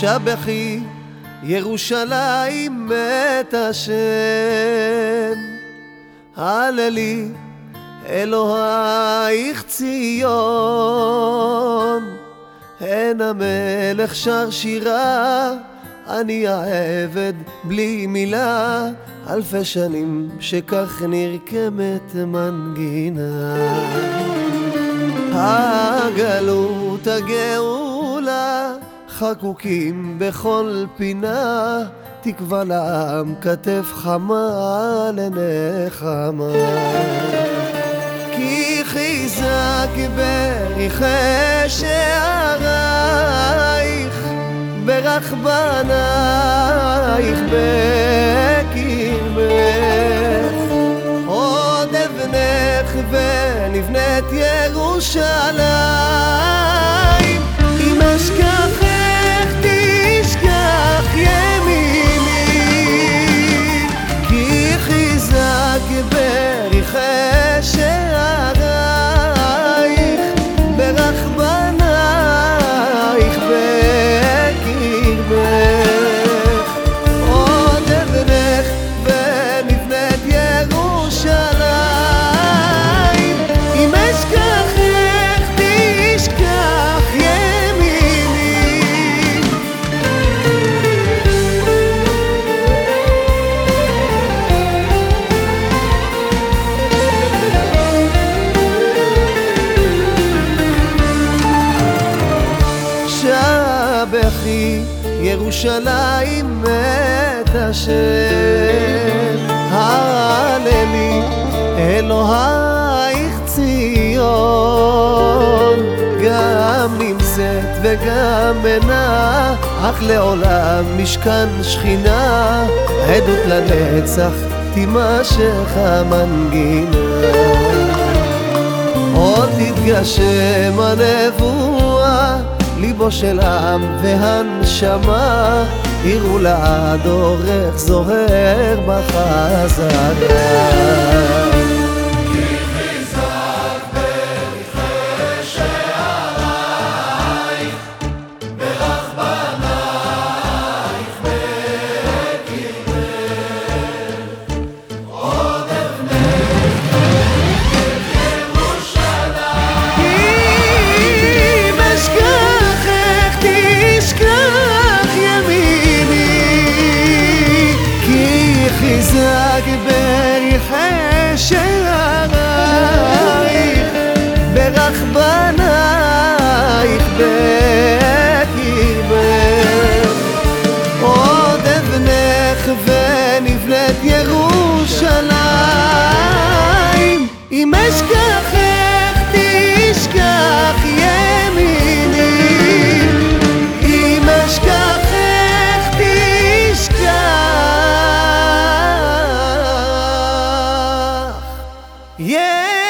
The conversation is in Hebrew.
שבחי ירושלים מת השם. הללי אלוהיך ציון. הן המלך שר שירה אני העבד בלי מילה. אלפי שנים שכך נרקמת מנגינה. הגלות הגאולה חקוקים בכל פינה תקווה לעם כתף חמה לנחמה. כי חיזק בריחי שערייך ברחבנייך בקרבך. עוד אבנך ונבנית ירושלים שבחי ירושלים מת השם. הללי אלוהיך ציון. גם נמצאת וגם אינה אך לעולם משכן שכינה. עדות לנצח תימשך המנגינה. עוד תתגשם הנבואה, ליבו של עם והנשמה, יראו לעד אורך זוהר בחזרה. בריחי שערייך ברחבנייך בקרבך עוד אבנך ונבנית ירושלים אם אשכח Yeah.